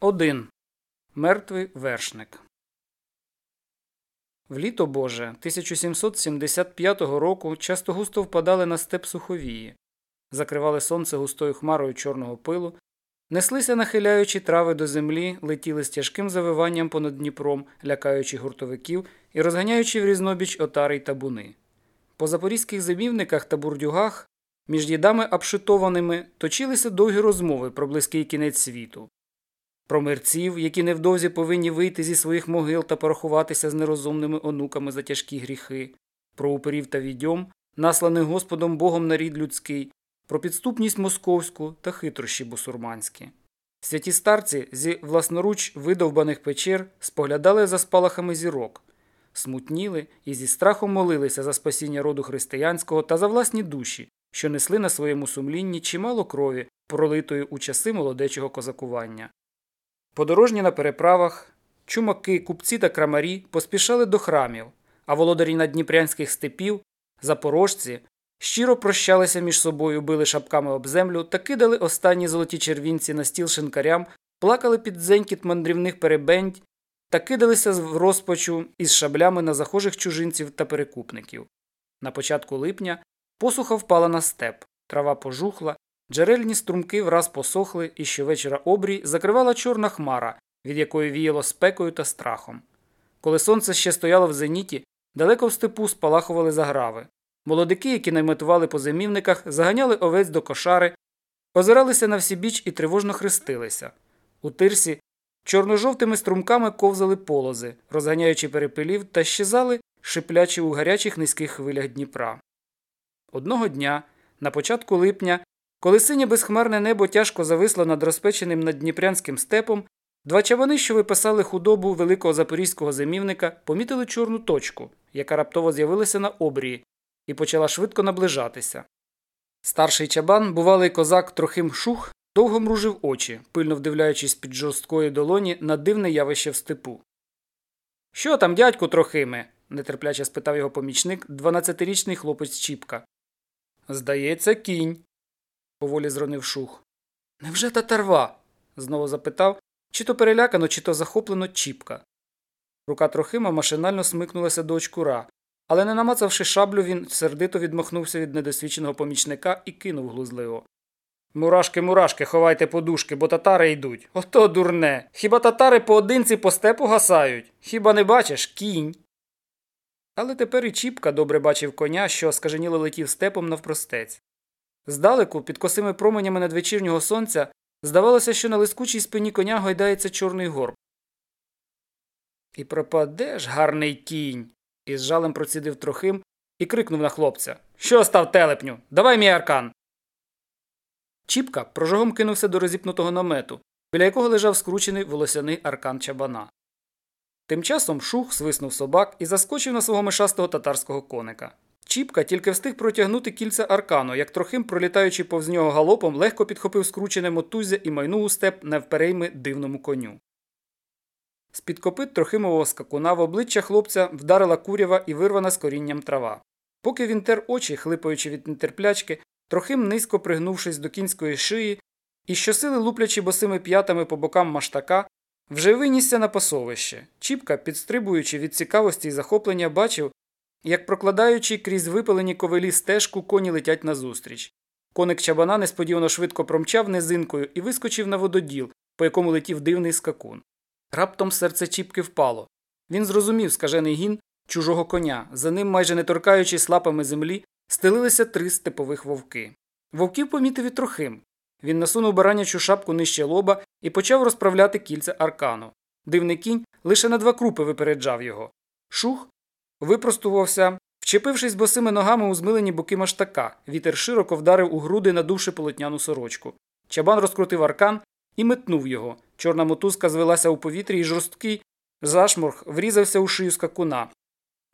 1. Мертвий вершник. В літо Боже 1775 року часто густо впадали на степ суховії, закривали сонце густою хмарою чорного пилу, неслися, нахиляючи трави до землі, летіли з тяжким завиванням понад Дніпром, лякаючи гуртовиків і розганяючи в різнобіч отари й табуни. По запорізьких зимівниках та бурдюгах між дідами обшитованими точилися довгі розмови про близький кінець світу про мерців, які невдовзі повинні вийти зі своїх могил та порахуватися з нерозумними онуками за тяжкі гріхи, про уперів та відьом, насланих Господом Богом на рід людський, про підступність московську та хитрощі бусурманські. Святі старці зі власноруч видовбаних печер споглядали за спалахами зірок, смутніли і зі страхом молилися за спасіння роду християнського та за власні душі, що несли на своєму сумлінні чимало крові, пролитої у часи молодечого козакування. Подорожні на переправах, чумаки, купці та крамарі поспішали до храмів, а володарі надніпрянських степів, запорожці, щиро прощалися між собою, били шапками об землю та кидали останні золоті червінці на стіл шинкарям, плакали під зенькіт мандрівних перебендь та кидалися в розпачу із шаблями на захожих чужинців та перекупників. На початку липня посуха впала на степ, трава пожухла, Джерельні струмки враз посохли, і щовечора обрій закривала чорна хмара, від якої віяло спекою та страхом. Коли сонце ще стояло в зеніті, далеко в степу спалахували заграви. Молодики, які найметували по зимівниках, заганяли овець до кошари, озиралися на всі біч і тривожно хрестилися. У тирсі чорно-жовтими струмками ковзали полози, розганяючи перепилів та щезали, шиплячи у гарячих низьких хвилях Дніпра. Одного дня, на початку липня, коли синє безхмарне небо тяжко зависло над розпеченим наддніпрянським степом, два чавани, що виписали худобу великого запорізького зимівника, помітили чорну точку, яка раптово з'явилася на обрії, і почала швидко наближатися. Старший чабан, бувалий козак Трохим Шух, довго мружив очі, пильно вдивляючись під жорсткої долоні на дивне явище в степу. Що там, дядьку, Трохиме? нетерпляче спитав його помічник, дванадцятирічний хлопець Чіпка. Здається, кінь поволі зронив шух. Невже татарва? знову запитав, чи то перелякано, чи то захоплено Чіпка. Рука Трохима машинально смикнулася до очкура, але, не намацавши шаблю, він сердито відмахнувся від недосвідченого помічника і кинув глузливо. Мурашки, мурашки, ховайте подушки, бо татари йдуть. Ото дурне. Хіба татари поодинці по степу гасають? Хіба не бачиш кінь? Але тепер і Чіпка добре бачив коня, що скаженіло летів степом навпростець. Здалеку, під косими променями надвечірнього сонця, здавалося, що на лискучій спині коня гойдається чорний горб. І пропаде ж гарний кінь. із жалем процідив трохим і крикнув на хлопця Що став телепню? Давай мій аркан. Чіпка прожогом кинувся до розіпнутого намету, біля якого лежав скручений волосяний аркан чабана. Тим часом шух свиснув собак і заскочив на свого мишастого татарського коника. Чіпка тільки встиг протягнути кільця аркану, як трохим, пролітаючи повз нього галопом, легко підхопив скручене мотузя і майнув у степ навперейми дивному коню. З під копит трохимового скакуна в обличчя хлопця вдарила курява і вирвана з корінням трава. Поки він тер очі, хлипаючи від нетерплячки, трохим низько пригнувшись до кінської шиї і щосили луплячи босими п'ятами по бокам маштака, вже винісся на пасовище. Чіпка, підстрибуючи від цікавості і захоплення, бачив, як прокладаючи крізь випалені ковелі стежку, коні летять назустріч. Коник чабана несподівано швидко промчав низинкою і вискочив на вододіл, по якому летів дивний скакун. Раптом серце Чіпки впало. Він зрозумів скажений гін чужого коня. За ним, майже не торкаючись лапами землі, стелилися три степових вовки. Вовків помітив і трохим. Він насунув баранячу шапку нижче лоба і почав розправляти кільця аркану. Дивний кінь лише на два крупи випереджав його. Шух випростувався, вчепившись босими ногами у змилені боки маштака. Вітер широко вдарив у груди, надувши полотняну сорочку. Чабан розкрутив аркан і метнув його. Чорна мотузка звелася у повітрі, і жорсткий зашморг врізався у шию скакуна.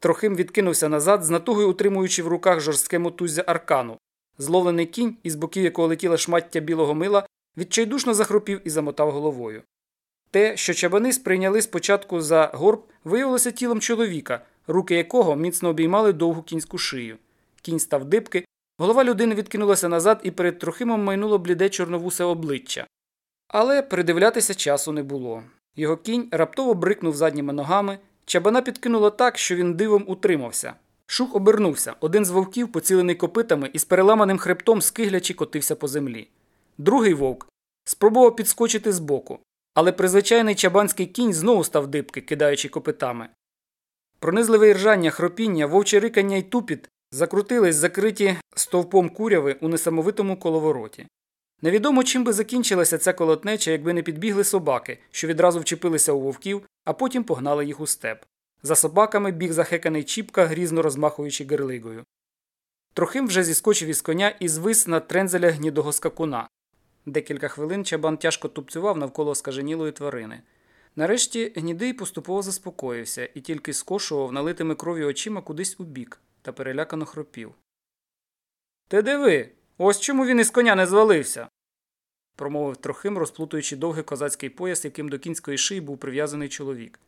Трохим відкинувся назад, з натугою утримуючи в руках жорстке мотуззя аркану. Зловлений кінь, із боків якого летіла шмаття білого мила, відчайдушно захропів і замотав головою. Те, що чабани сприйняли спочатку за горб, виявилося тілом чоловіка, руки якого міцно обіймали довгу кінську шию. Кінь став дибки, голова людини відкинулася назад і перед Трохимом майнуло бліде чорновусе обличчя. Але придивлятися часу не було. Його кінь раптово брикнув задніми ногами, чабана підкинуло так, що він дивом утримався. Шух обернувся. Один з вовків, поцілений копитами і з переламаним хребтом скиглячи котився по землі. Другий вовк спробував підскочити збоку, але призвичайний чабанський кінь знову став дибки, кидаючи копитами. Пронизливе ржання, хропіння, вовче рикання й тупіт закрутились, закриті стовпом куряви у несамовитому коловороті. Невідомо, чим би закінчилася ця колотнеча, якби не підбігли собаки, що відразу вчепилися у вовків, а потім погнали їх у степ. За собаками біг захеканий Чіпка, грізно розмахуючи герлигою. Трохим вже зіскочив із коня і звис на трензеля гнідого скакуна. Декілька хвилин чабан тяжко тупцював навколо скаженілої тварини. Нарешті гнідий поступово заспокоївся і тільки скошував налитими кров'ю очима кудись у бік та перелякано хропів. Ти диви, ось чому він із коня не звалився, промовив трохим, розплутуючи довгий козацький пояс, яким до кінської шиї був прив'язаний чоловік.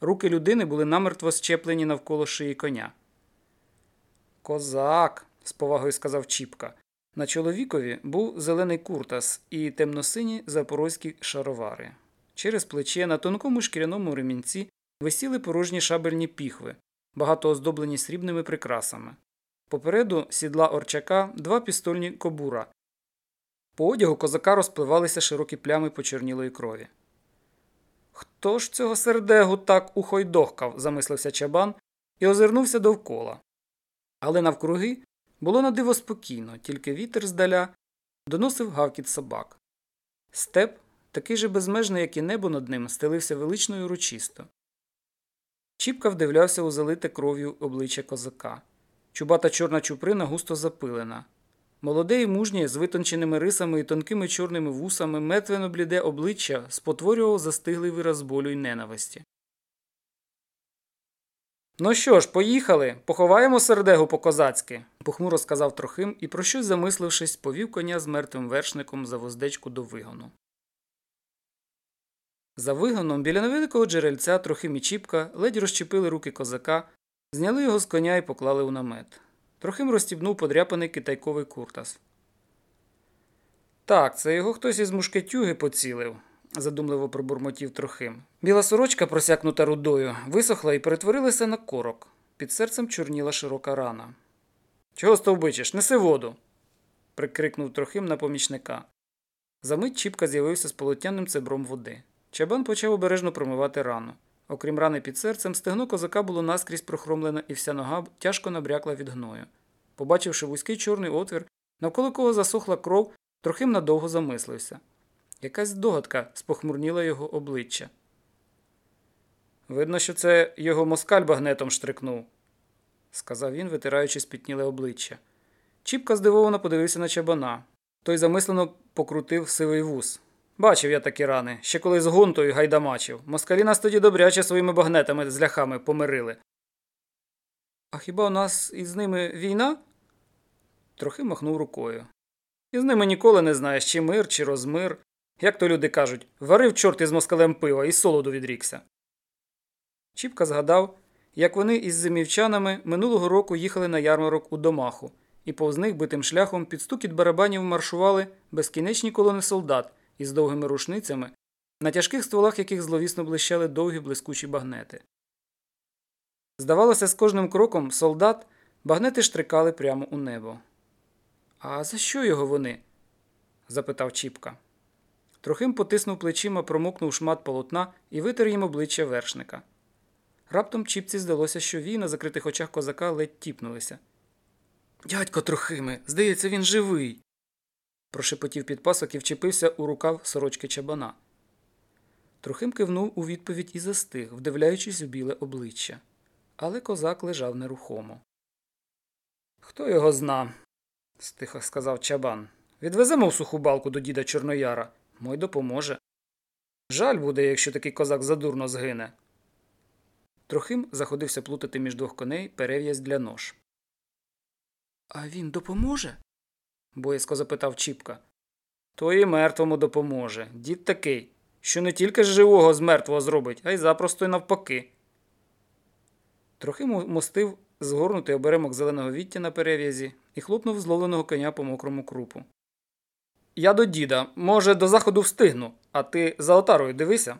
Руки людини були намертво щеплені навколо шиї коня. Козак, з повагою сказав Чіпка. На чоловікові був зелений куртас і темно-сині запорозькі шаровари. Через плече на тонкому шкіряному ремінці висіли порожні шабельні піхви, багато оздоблені срібними прикрасами. Попереду сідла орчака два пістольні кобура. По одягу козака розпливалися широкі плями почорнілої крові. Хто ж цього сердегу так ухойдохкав? замислився чабан і озирнувся довкола. Але навкруги було на диво спокійно, тільки вітер здаля доносив гавкіт собак. Степ, такий же безмежний, як і небо над ним, стелився велично і урочисто. Чіпка вдивлявся у залите кров'ю обличчя козака. Чубата чорна чуприна густо запилена. Молоде і мужнє, з витонченими рисами і тонкими чорними вусами, метвено бліде обличчя спотворював застиглий вираз болю й ненависті. Ну що ж, поїхали, поховаємо сердегу по козацьки, похмуро сказав Трохим і, про щось замислившись, повів коня з мертвим вершником за воздечку до вигону. За вигоном біля невеликого джерельця Трохим і Чіпка ледь розчепили руки козака, зняли його з коня і поклали у намет. Трохим розстібнув подряпаний китайковий куртас. Так, це його хтось із мушкетюги поцілив, задумливо пробурмотів Трохим. Біла сорочка, просякнута рудою, висохла і перетворилася на корок. Під серцем чорніла широка рана. Чого стовбичиш? Неси воду. прикрикнув Трохим на помічника. Замить Чіпка з'явився з полотняним цебром води. Чабан почав обережно промивати рану. Окрім рани під серцем, стегно козака було наскрізь прохромлене, і вся нога тяжко набрякла від гною. Побачивши вузький чорний отвір, навколо кого засохла кров, трохим надовго замислився. Якась догадка спохмурніла його обличчя. Видно, що це його москаль багнетом штрикнув, сказав він, витираючи спітніле обличчя. Чіпка здивовано подивився на чабана. Той замислено покрутив сивий вус. Бачив я такі рани, ще коли з гунтою гайдамачив. Москалі нас тоді добряче своїми багнетами з ляхами помирили. А хіба у нас із ними війна? Трохи махнув рукою. Із ними ніколи не знаєш, чи мир, чи розмир. Як то люди кажуть, варив чорт із москалем пива і солоду відрікся. Чіпка згадав, як вони із зимівчанами минулого року їхали на ярмарок у домаху, і повз них битим шляхом під стукіт барабанів маршували безкінечні колони солдат із довгими рушницями, на тяжких стволах яких зловісно блищали довгі блискучі багнети. Здавалося, з кожним кроком солдат багнети штрикали прямо у небо. А за що його вони? запитав Чіпка. Трохим потиснув плечима, промокнув шмат полотна і витер їм обличчя вершника. Раптом Чіпці здалося, що вій на закритих очах козака ледь тіпнулися. Дядько Трохиме, здається, він живий прошепотів підпасок і вчепився у рукав сорочки чабана. Трохим кивнув у відповідь і застиг, вдивляючись у біле обличчя. Але козак лежав нерухомо. Хто його зна, стиха сказав чабан. Відвеземо в суху балку до діда Чорнояра. Мой допоможе. Жаль буде, якщо такий козак задурно згине. Трохим заходився плутати між двох коней перев'язь для нож. А він допоможе? Боязко запитав Чіпка. То і мертвому допоможе. Дід такий, що не тільки живого з мертвого зробить, а й запросто й навпаки. Трохи мостив згорнутий оберемок зеленого віття на перев'язі і хлопнув зловленого коня по мокрому крупу. Я до діда, може, до заходу встигну, а ти за отарою дивися.